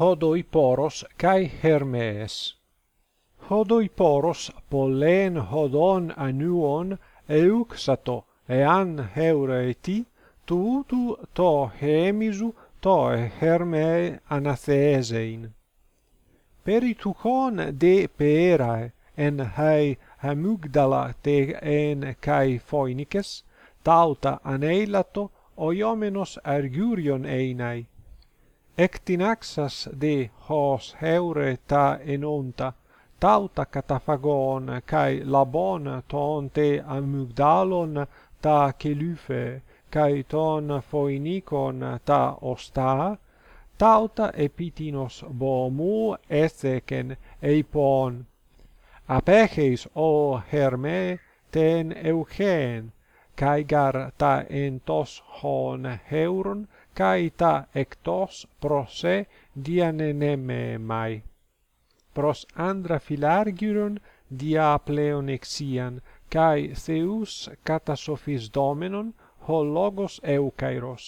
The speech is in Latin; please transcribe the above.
hodoi poros kai hermes. Hodoi poros pollen hodon anuon euxato ean heureti tu to hemisu to herme anathesein. Peritucon de perae en hai amugdala te en kai phoinikes tauta aneilato oiomenos argurion einai ectinaxas de hos heure ta enonta tauta kataphagon kai labon ton te amygdalon ta kelufe kai ton phoinikon ta osta tauta epitinos bomu etheken eipon. Apecheis o herme ten euchen kai gar ta entos hon heuron kai ta ektos prose dianeneme mai. Pros andra filargyron dia pleonexian kai theus kata sophis domenon ho logos eukairos